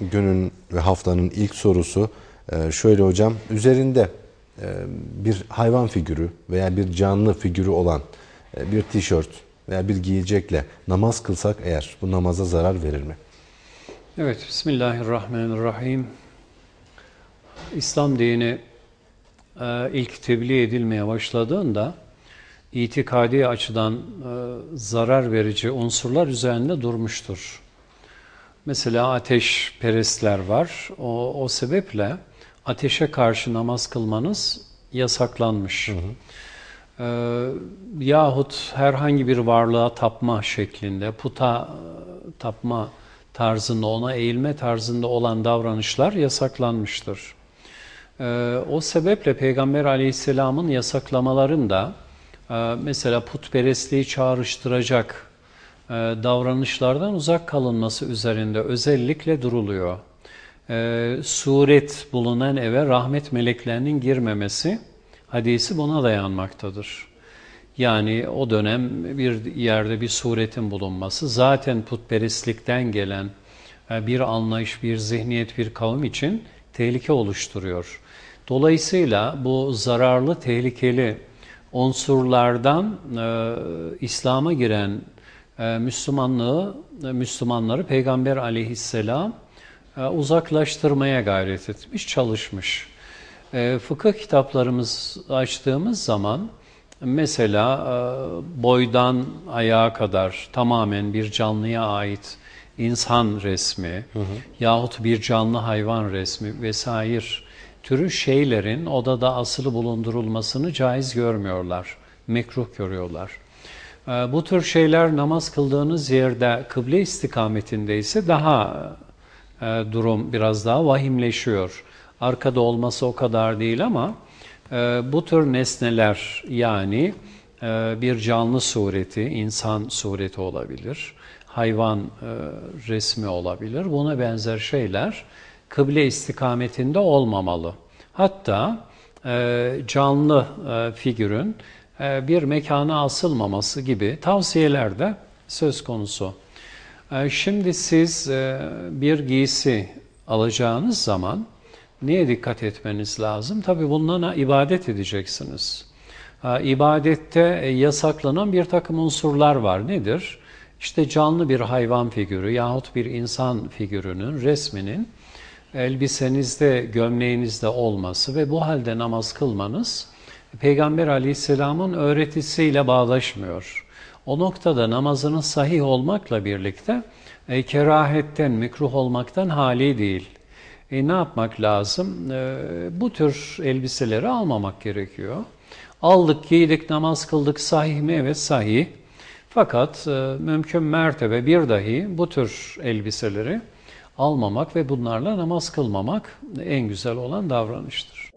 günün ve haftanın ilk sorusu e, şöyle hocam. Üzerinde e, bir hayvan figürü veya bir canlı figürü olan e, bir tişört veya bir giyecekle namaz kılsak eğer bu namaza zarar verir mi? Evet, Bismillahirrahmanirrahim. İslam dini ilk tebliğ edilmeye başladığında itikadi açıdan zarar verici unsurlar üzerinde durmuştur. Mesela ateş perestler var. O, o sebeple ateşe karşı namaz kılmanız yasaklanmış. Hı hı. Ee, yahut herhangi bir varlığa tapma şeklinde, puta tapma tarzında, ona eğilme tarzında olan davranışlar yasaklanmıştır. Ee, o sebeple Peygamber aleyhisselamın yasaklamalarında e, mesela putperestliği çağrıştıracak e, davranışlardan uzak kalınması üzerinde özellikle duruluyor. E, suret bulunan eve rahmet meleklerinin girmemesi hadisi buna dayanmaktadır. Yani o dönem bir yerde bir suretin bulunması zaten putperestlikten gelen e, bir anlayış, bir zihniyet, bir kavim için tehlike oluşturuyor. Dolayısıyla bu zararlı, tehlikeli unsurlardan e, İslam'a giren e, Müslümanlığı, e, Müslümanları Peygamber aleyhisselam e, uzaklaştırmaya gayret etmiş, çalışmış. E, fıkıh kitaplarımız açtığımız zaman mesela e, boydan ayağa kadar tamamen bir canlıya ait insan resmi hı hı. yahut bir canlı hayvan resmi vesaire türü şeylerin odada asılı bulundurulmasını caiz görmüyorlar, mekruh görüyorlar. Ee, bu tür şeyler namaz kıldığınız yerde kıble istikametinde ise daha e, durum biraz daha vahimleşiyor. Arkada olması o kadar değil ama e, bu tür nesneler yani e, bir canlı sureti, insan sureti olabilir, hayvan resmi olabilir. Buna benzer şeyler kıble istikametinde olmamalı. Hatta canlı figürün bir mekana asılmaması gibi tavsiyeler de söz konusu. E, şimdi siz e, bir giysi alacağınız zaman neye dikkat etmeniz lazım? Tabi bundan ibadet edeceksiniz. İbadette yasaklanan bir takım unsurlar var. Nedir? İşte canlı bir hayvan figürü yahut bir insan figürünün resminin elbisenizde, gömleğinizde olması ve bu halde namaz kılmanız Peygamber aleyhisselamın öğretisiyle bağdaşmıyor. O noktada namazının sahih olmakla birlikte e, kerahetten, mikruh olmaktan hali değil. E, ne yapmak lazım? E, bu tür elbiseleri almamak gerekiyor. Aldık, giydik, namaz kıldık, sahih mi? Evet, sahih. Fakat e, mümkün mertebe bir dahi bu tür elbiseleri almamak ve bunlarla namaz kılmamak en güzel olan davranıştır.